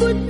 would